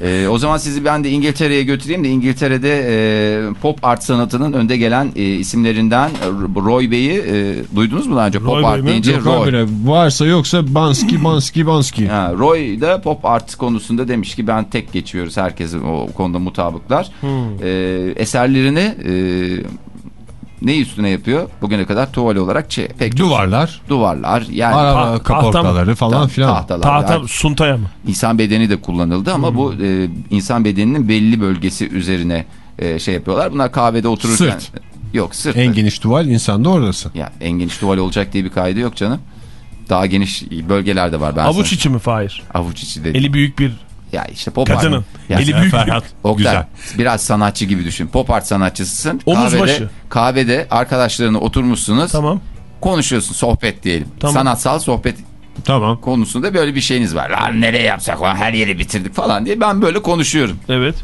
Ee, o zaman sizi ben de İngiltere'ye götüreyim de İngiltere'de e, pop art sanatının önde gelen e, isimlerinden e, Roy Bey'i e, duydunuz mu daha önce? Roy pop Bey art mi? deyince Yok Roy. habire varsa yoksa Banski Banski Banski. Ha, Roy da pop art konusunda demiş ki ben tek geçiyoruz herkesin o konuda mutabıklar. Hmm. Ee, eserlerini e, ne üstüne yapıyor? Bugüne kadar tuval olarak şey, pek çok Duvarlar, duvarlar yani araba kaportaları falan filan. tahtalar, Tahta yani suntaya mı? insan bedeni de kullanıldı ama bu Hmm. e, insan bedeninin belli bölgesi üzerine e, şey yapıyorlar. Bunlar kahvede otururken Sırt. yok sırt. En geniş tuval insanda orası. Ya en geniş tuval olacak diye bir kaydı yok canım. Daha geniş bölgelerde var ben Avuç sana- içi mi Fahir? avuç içi dedi. Eli büyük bir Ya işte pop kadının. art. Ya Eli büyük Ferhat. Oktay, Güzel. biraz sanatçı gibi düşün. Pop art sanatçısısın. Omuz kahvede, başı. Kahvede arkadaşlarına oturmuşsunuz. Tamam. Konuşuyorsun sohbet diyelim. Tamam. Sanatsal sohbet Tamam. konusunda böyle bir şeyiniz var. Lan nereye yapsak lan her yeri bitirdik falan diye ben böyle konuşuyorum. Evet.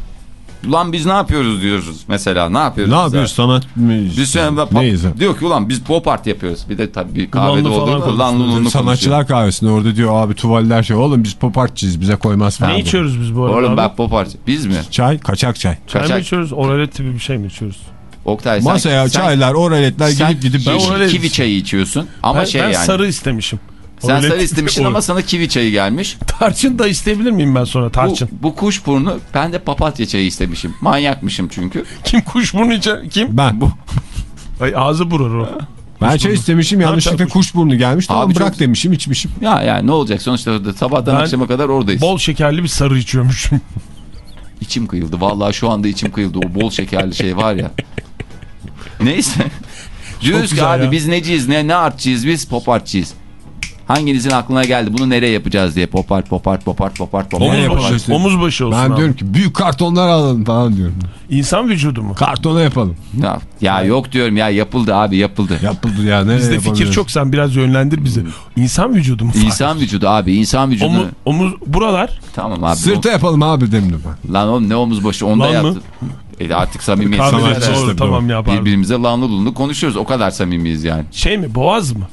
Lan biz ne yapıyoruz diyoruz mesela ne yapıyoruz? Ne yapıyoruz sanat mı? Biz pop- Neyiz? diyor ki ulan biz pop art yapıyoruz. Bir de tabii bir kahvede Ulanlı olduğu lan konuşuyoruz. Sanatçılar kahvesinde orada diyor abi tuvaller şey oğlum biz pop artçıyız bize koymaz falan. Ne diyor. içiyoruz biz bu arada Oğlum abi? bak pop art. Biz mi? Çay, kaçak çay. Çay mı Kaçak- içiyoruz? Oralet gibi bir şey mi içiyoruz? Oktay sen, Masaya sen, çaylar, oraletler sen gidip gidip Ben oralet- kivi çayı içiyorsun. Ama ben şey ben yani. sarı istemişim. Sen sarı istemişsin ama sana kivi çayı gelmiş. Tarçın da isteyebilir miyim ben sonra Bu, tarçın? bu kuşburnu ben de papatya çayı istemişim. Manyakmışım çünkü. Kim kuşburnu içer? Kim? ben. Bu Ay ağzı burur o. Ben çay istemişim yanlışlıkla kuşburnu gelmiş. Tamam Abi bırak çok- demişim içmişim. ya yani ne olacak sonuçta orada sabahtan Ben akşama kadar oradayız. Bol şekerli bir sarı içiyormuşum. İçim kıyıldı. Vallahi şu anda içim kıyıldı. O bol şekerli şey var ya. Neyse. Diyoruz ki abi ya. biz neciyiz ne ne artçıyız biz pop artçıyız. Hanginizin aklına geldi bunu nereye yapacağız diye pop art pop art pop art pop art pop art. Nereye Omuz başı, omuz başı olsun Ben abi. diyorum ki büyük kartonlar alalım falan diyorum. İnsan vücudu mu? Kartona yapalım. Ya, ya yok diyorum ya yapıldı abi yapıldı. Yapıldı ya nereye Bizde fikir çok sen biraz yönlendir bizi. İnsan vücudu mu? İnsan vücudu abi insan vücudu. Omuz, omuz buralar Tamam abi. Sırta yapalım abi dedim ben. lan oğlum ne omuz başı onda Lan mı? yaptı. E artık samimiyet. kahvede sanatçı doğru işte bu. tamam ya pardon. Birbirimize lanlı lunlu konuşuyoruz. O kadar samimiyiz yani. Şey mi boğaz mı?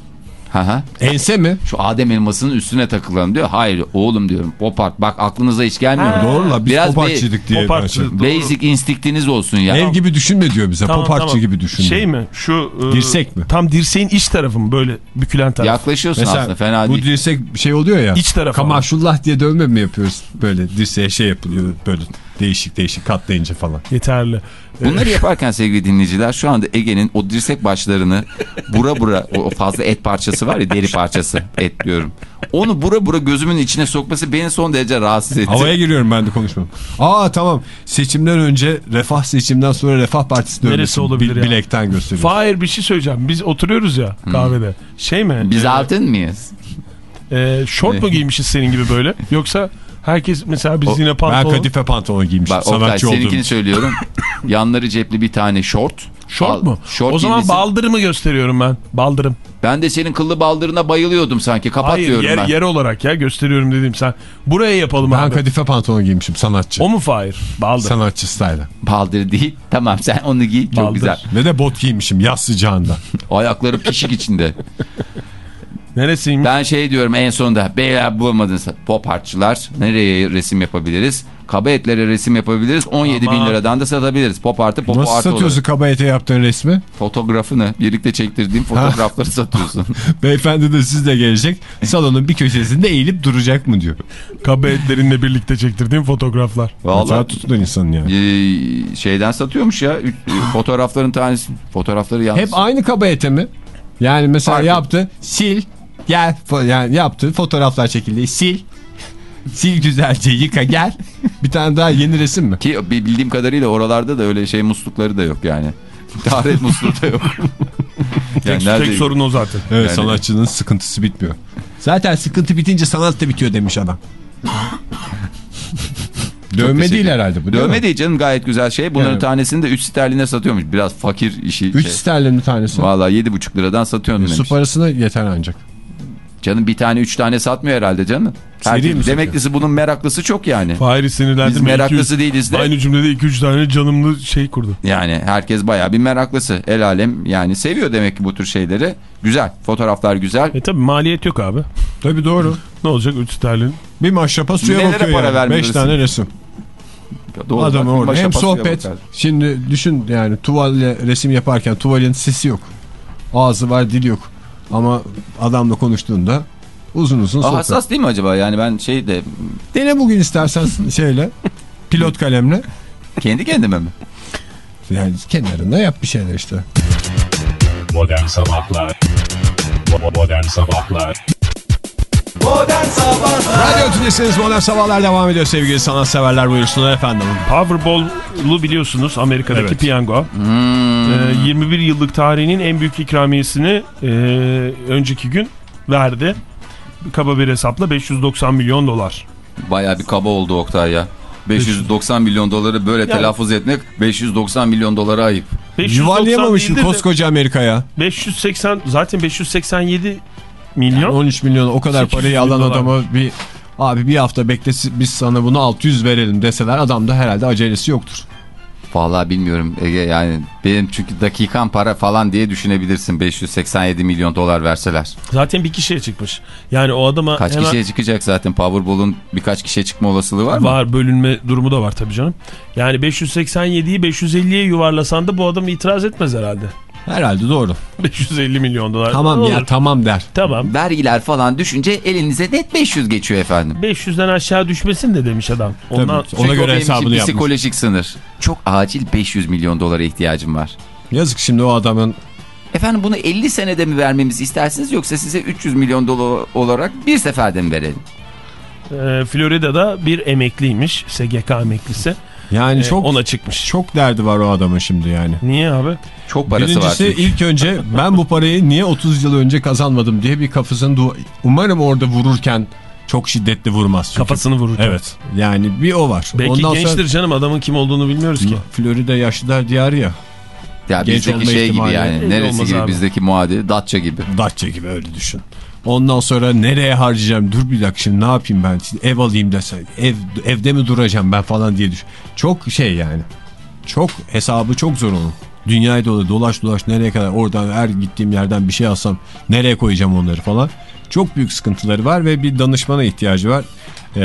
Ha ha. Ense mi? Şu Adem elmasının üstüne takılalım diyor. Hayır oğlum diyorum. Pop art. Bak aklınıza hiç gelmiyor. mu? Doğru la biz Biraz pop bir- artçıydık diye. Pop artçı. Doğru. Basic instinktiniz olsun ya. Ev gibi düşünme diyor bize. Tamam, pop artçı tamam. gibi düşün. Şey mi? Şu e, Dirsek mi? Tam dirseğin iç tarafı mı böyle bükülen taraf? Yaklaşıyorsun Mesela aslında fena bu değil. dirsek şey oluyor ya. İç tarafı Kamaşullah diye dövme mi yapıyoruz? Böyle dirseğe şey yapılıyor böyle. Değişik değişik katlayınca falan. Yeterli. Bunları yaparken sevgili dinleyiciler şu anda Ege'nin o dirsek başlarını bura bura o fazla et parçası var ya deri parçası et diyorum. Onu bura bura gözümün içine sokması beni son derece rahatsız etti. Havaya giriyorum ben de konuşmam. Aa tamam seçimden önce Refah seçimden sonra Refah Partisi dönmesi Neresi olabilir ya? bilekten gösteriyor. Fahir bir şey söyleyeceğim. Biz oturuyoruz ya kahvede. Şey mi? Biz Ee, altın mıyız? e, şort mu giymişiz senin gibi böyle? Yoksa herkes mesela biz yine ben pantolon. kadife pantolon giymişim Bak Oktay sanatçı seninkini olduğum. söylüyorum. Yanları cepli bir tane şort. Şort mu? Şort o zaman giymişsin. baldırımı gösteriyorum ben. Baldırım. Ben de senin kıllı baldırına bayılıyordum sanki. Kapat Hayır diyorum yer, ben. yer olarak ya gösteriyorum dedim sen. Buraya yapalım Ben abi. kadife pantolon giymişim sanatçı. O mu Fahir? Baldır. Sanatçı style'a. Baldır değil. Tamam sen onu giy. Çok Baldır. güzel. Ve de bot giymişim yaz sıcağında. Ayakları pişik içinde. Neresiymiş? Ben şey diyorum en sonunda beyler bulamadınız pop artçılar nereye resim yapabiliriz? Kaba etlere resim yapabiliriz. 17 bin Aman. liradan da satabiliriz. Pop artı pop Nasıl artı satıyorsun olarak. kaba ete yaptığın resmi? Fotoğrafını birlikte çektirdiğim fotoğrafları satıyorsun. Beyefendi de sizle gelecek. Salonun bir köşesinde eğilip duracak mı diyor. Kaba etlerinle birlikte çektirdiğim fotoğraflar. Vallahi tutulan insanın ya. Ee, şeyden satıyormuş ya fotoğrafların tanesi fotoğrafları yalnız. Hep aynı kaba ete mi? Yani mesela Farklı. yaptı sil gel yani yaptı fotoğraflar çekildi sil sil güzelce yıka gel bir tane daha yeni resim mi? Ki bildiğim kadarıyla oralarda da öyle şey muslukları da yok yani. Taharet musluğu da yok. Tek, nerede- tek sorun o zaten. Evet Yani- sanatçının sıkıntısı bitmiyor. Zaten sıkıntı bitince sanat da bitiyor demiş adam. Dövme değil herhalde bu değil Dövme mi? değil canım gayet güzel şey. Bunların Yani- tanesini de 3 sterline satıyormuş. Biraz fakir işi. 3 şey. sterlin tanesi. Valla 7,5 liradan satıyorsun Su demiş. parasına yeter ancak. Canım bir tane 3 tane satmıyor herhalde canım. Seri Herkes, demeklisi bunun meraklısı çok yani. Fahir'i sinirlendirme. Biz meraklısı İki- değiliz de. Aynı cümlede 2-3 tane canımlı şey kurdu. Yani herkes baya bir meraklısı. El alem yani seviyor demek ki bu tür şeyleri. Güzel. Fotoğraflar güzel. E tabi maliyet yok abi. Tabii doğru. Ne olacak 3 sterlin? Bir maşrapa suya Nelere bakıyor para yani. vermiyoruz? 5 tane resim. Doğru, Adam orada. Hem sohbet. bakar. Şimdi düşün yani tuvalle resim yaparken tuvalin sesi yok. Ağzı var dili yok. Ama adamla konuştuğunda uzun uzun Aa, sohbet. hassas değil mi acaba? Yani ben şey de Dene bugün istersen şeyle pilot kalemle. kendi kendime mi? Yani kenarında yap bir şeyler işte. Modern Sabahlar Modern Sabahlar Modern Sabahlar Radyo Tülesi'niz Modern Sabahlar devam ediyor sevgili sanatseverler buyursunlar efendim. Powerball'u biliyorsunuz Amerika'daki Evet. piyango. Hmm. Ee, 21 yıllık tarihinin en büyük ikramiyesini e, önceki gün verdi. Kaba bir hesapla 590 milyon dolar. Baya bir kaba oldu Oktay ya. 590 milyon doları böyle Yani- telaffuz etmek 590 milyon dolara ayıp. 590 Yuvarlayamamışsın koskoca Amerika'ya. 580 zaten 587 milyon. 13 milyon o kadar 800 parayı alan dolar. adama bir abi bir hafta bekle biz sana bunu 600 verelim deseler adamda herhalde acelesi yoktur. Vallahi bilmiyorum Ege yani benim çünkü dakikan para falan diye düşünebilirsin 587 milyon dolar verseler. Zaten bir kişiye çıkmış. Yani o adama Kaç hemen kişiye çıkacak zaten Powerball'un birkaç kişiye çıkma olasılığı var mı? var bölünme durumu da var tabii canım. Yani 587'yi 550'ye yuvarlasan da bu adam itiraz etmez herhalde. Herhalde doğru. 550 milyon dolar. Tamam Olur. ya tamam der. Tamam. Vergiler falan düşünce elinize net 500 geçiyor efendim. 500'den aşağı düşmesin de demiş adam. Ondan Tabii. Ona göre hesabını yapmış. psikolojik sınır. Çok acil 500 milyon dolara ihtiyacım var. Yazık şimdi o adamın Efendim bunu 50 senede mi vermemizi istersiniz yoksa size 300 milyon dolar olarak bir seferde mi verelim? Ee, Florida'da bir emekliymiş. SGK emeklisi. Yani Ee, çok ona çıkmış. çok derdi var o adamın şimdi yani. Niye abi? Çok parası var Birincisi ilk önce ben bu parayı niye 30 yıl önce kazanmadım diye bir kafasını du- umarım orada vururken çok şiddetli vurmaz. Çünkü. Kafasını vururken. Evet. Yani bir o var. Belki Ondan gençtir sonra canım adamın kim olduğunu bilmiyoruz ki. Florida yaşlılar diyarı ya. Ya genç bizdeki şey gibi yani. Neresi gibi abi. bizdeki muadili Datça gibi. Datça gibi öyle düşün. Ondan sonra nereye harcayacağım? Dur bir dakika şimdi ne yapayım ben? Şimdi ev alayım desen. Ev, evde mi duracağım ben falan diye düşün. Çok şey yani. Çok hesabı çok zor onun. Dünyayı dolu dolaş dolaş nereye kadar oradan her gittiğim yerden bir şey alsam nereye koyacağım onları falan. Çok büyük sıkıntıları var ve bir danışmana ihtiyacı var. Ee,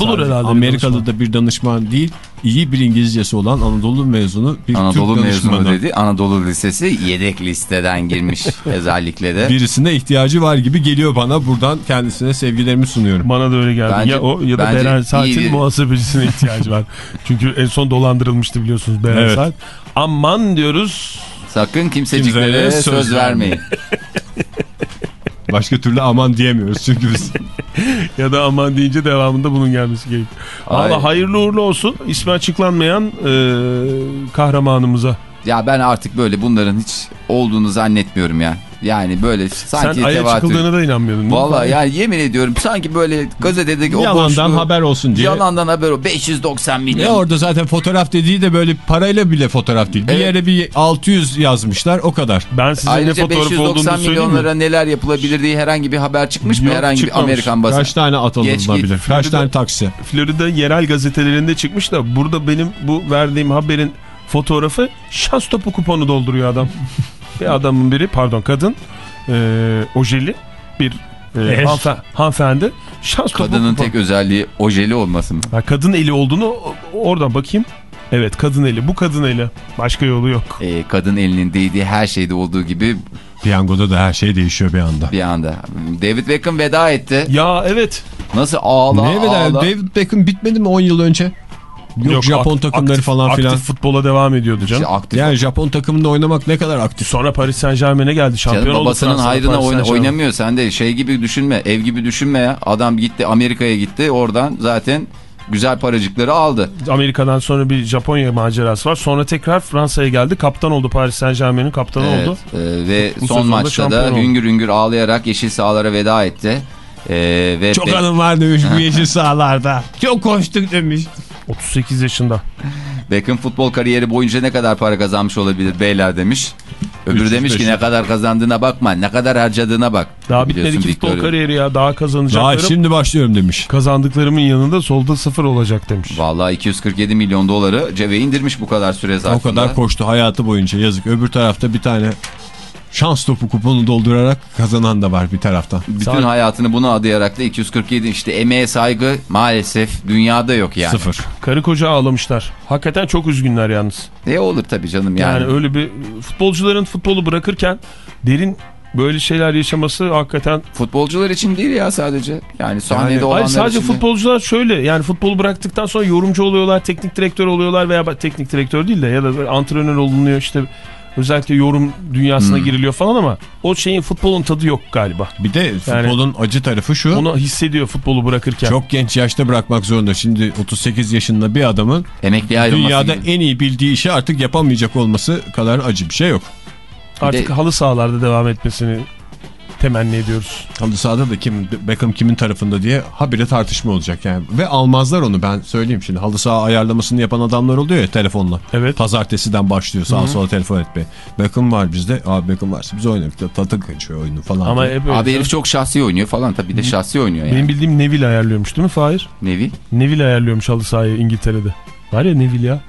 Bulur herhalde bir Amerikalı danışman. da bir danışman değil iyi bir İngilizcesi olan Anadolu mezunu bir Anadolu Türk mezunu danışmanı. dedi. Anadolu Lisesi yedek listeden girmiş özellikle de. Birisine ihtiyacı var gibi geliyor bana. Buradan kendisine sevgilerimi sunuyorum. Bana da öyle geldi. Bence- ya o ya da Beren Saat'in bir- muhasebecisine ihtiyacı var. Çünkü en son dolandırılmıştı biliyorsunuz Beren Evet. Saat. Aman diyoruz. Sakın kimseciklere söz, söz vermeyin. Başka türlü aman diyemiyoruz çünkü biz. Ya da aman deyince devamında bunun gelmesi gerekiyor. Valla hayırlı uğurlu olsun. İsmi açıklanmayan e, kahramanımıza. ya ben artık böyle bunların hiç olduğunu zannetmiyorum ya. Yani böyle sanki Sen aya çıkıldığına da inanmıyordun. Vallahi yani yemin ediyorum sanki böyle gazetedeki o Yalandan haber olsun diye. Yalandan haber o 590 Ya milyon. orada zaten fotoğraf dediği de böyle parayla bile fotoğraf değil. Bir Evet. yere bir 600 yazmışlar o kadar. Ben size ne Ayrıca fotoğraf olduğunu 590 söyleyeyim mi? milyonlara neler yapılabilir diye herhangi bir haber çıkmış mı? Yok, herhangi bir çıkmamış. Amerikan basını. Kaç tane at alınabilir? Kaç tane taksi? Florida yerel gazetelerinde çıkmış da burada benim bu verdiğim haberin fotoğrafı şans topu kuponu dolduruyor adam. bir adamın biri pardon kadın e, ojeli bir e, Eş. hanfe- hanımefendi şans topu Kadının kuponu. tek özelliği ojeli olması mı? Ha, kadın eli olduğunu oradan bakayım. Evet kadın eli bu kadın eli başka yolu yok. Ee, kadın elinin değdiği her şeyde olduğu gibi Piyangoda da her şey değişiyor bir anda. bir anda. David Beckham veda etti. Ya evet. Nasıl ağla Ne kadar ağla. David Beckham bitmedi mi 10 yıl önce? Yok, Japon ak- takımları aktif- falan filan. Aktif futbola devam ediyordu canım. İşte aktif. Yani Japon takımında oynamak ne kadar aktif. Sonra Paris Saint Germain'e geldi şampiyon Canım oldu. babasının Fransa'da hayrına oyna- oynamıyor. Sen de şey gibi düşünme. Ev gibi düşünme ya. Adam gitti Amerika'ya gitti. Oradan zaten güzel paracıkları aldı. Amerika'dan sonra bir Japonya macerası var. Sonra tekrar Fransa'ya geldi. Kaptan oldu Paris Saint Germain'in kaptanı Evet, oldu. e, ve Bu son maçta da oldu. hüngür hüngür ağlayarak yeşil sahalara veda etti. E, ve Çok Be- anım var demiş bu yeşil sahalarda. Çok koştuk demiş. 38 yaşında. Beckham futbol kariyeri boyunca ne kadar para kazanmış olabilir beyler demiş. Öbürü 300, demiş ki 500. ne kadar kazandığına bakma ne kadar harcadığına bak. Daha bitmedi ki futbol kariyeri ya. Daha Daha kazanacaklarım. şimdi başlıyorum demiş. Kazandıklarımın yanında solda sıfır olacak demiş. Vallahi 247 milyon doları cebe indirmiş bu kadar süre zarfında. O kadar koştu hayatı boyunca yazık. Öbür tarafta bir tane şans topu kuponu doldurarak kazanan da var bir taraftan. Bütün Sadece- hayatını buna adayarak da 247 işte emeğe saygı maalesef dünyada yok yani. Sıfır. Karı koca ağlamışlar. Hakikaten çok üzgünler yalnız. Ne olur tabii canım Yani, yani. öyle bir futbolcuların futbolu bırakırken derin böyle şeyler yaşaması hakikaten Futbolcular için değil ya sadece. Yani sahnede Yani- olanlar sadece için de. futbolcular şöyle yani futbolu bıraktıktan sonra yorumcu oluyorlar, teknik direktör oluyorlar veya teknik direktör değil de ya da antrenör olunuyor işte özellikle yorum dünyasına Hmm. giriliyor falan ama o şeyin futbolun tadı yok galiba. Bir de futbolun acı tarafı şu. Onu hissediyor futbolu bırakırken. Çok genç yaşta bırakmak zorunda. Şimdi 38 yaşında bir adamın Emekli ayrılması dünyada gibi. en iyi bildiği işi artık yapamayacak olması kadar acı bir şey yok. Artık de- halı sahalarda devam etmesini temenni ediyoruz. Halı sahada da kim Beckham kimin tarafında diye habire tartışma olacak yani. Ve almazlar onu ben söyleyeyim şimdi. Halı saha ayarlamasını yapan adamlar oluyor ya telefonla. Evet. Pazartesiden başlıyor sağa sola telefon etmeye. Beckham var bizde. Abi Beckham varsa biz oynarız. Tadı kaçıyor oyunu falan. Ama diye. öyle. Abi herif çok şahsi oynuyor falan tabii de şahsi oynuyor yani. Benim bildiğim Neville ayarlıyormuş değil mi Fahir? Nevi? Neville ayarlıyormuş halı sahayı İngiltere'de. Var ya Neville ya.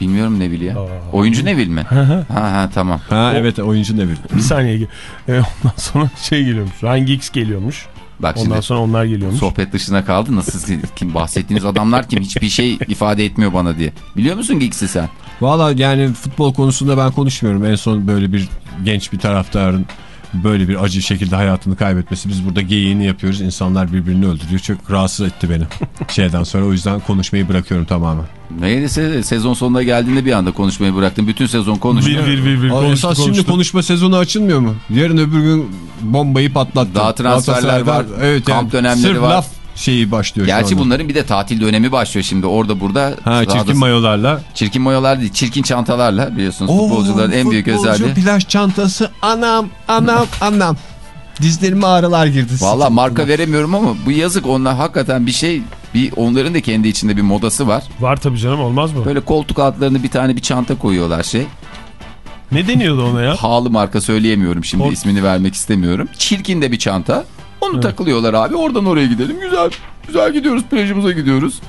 Bilmiyorum Nevil ya. Aa. Oyuncu Nevil mi? Ha ha tamam. Ha O- evet oyuncu ne bir. bir saniye. gel- E, ondan sonra şey geliyormuş. Ryan Giggs geliyormuş. Bak Ondan şimdi sonra onlar geliyormuş. sohbet dışına kaldı. Nasıl kim bahsettiğiniz adamlar kim? Hiçbir şey ifade etmiyor bana diye. Biliyor musun Giggs'i sen? Valla yani futbol konusunda ben konuşmuyorum. En son böyle bir genç bir taraftarın böyle bir acı şekilde hayatını kaybetmesi. Biz burada geyiğini yapıyoruz. İnsanlar birbirini öldürüyor. Çok rahatsız etti beni. Şeyden sonra o yüzden konuşmayı bırakıyorum tamamen. Neyse sezon sonuna geldiğinde bir anda konuşmayı bıraktım. Bütün sezon Bir konuştum. bir bir bir Aa, konuştu, esas şimdi konuştu. konuşma sezonu açılmıyor mu? Yarın öbür gün bombayı patlattı. Daha transferler var, Evet, kamp yani dönemleri sırf var. laf şeyi başlıyor. Gerçi bunların bir de tatil dönemi başlıyor şimdi. Orada burada. Ha çirkin mayolarla. Çirkin mayolar değil. Çirkin çantalarla biliyorsunuz futbolcuların en büyük futbolcu özelliği. plaj çantası anam anam anam. Dizlerime ağrılar girdi. Valla marka veremiyorum ama bu yazık onlar hakikaten bir şey bir onların da kendi içinde bir modası var. Var tabii canım olmaz mı? Böyle koltuk altlarına bir tane bir çanta koyuyorlar şey. Ne deniyordu ona ya? Pahalı marka söyleyemiyorum şimdi Kol- ismini vermek istemiyorum. Çirkin de bir çanta. Onu takılıyorlar abi oradan oraya gidelim. Güzel güzel gidiyoruz plajımıza gidiyoruz.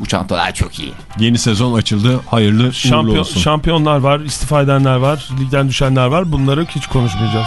Bu çantalar çok iyi. Yeni sezon açıldı. Hayırlı uğurlu Şampiyon, olsun. şampiyonlar var, istifa edenler var, ligden düşenler var. Bunları hiç konuşmayacağız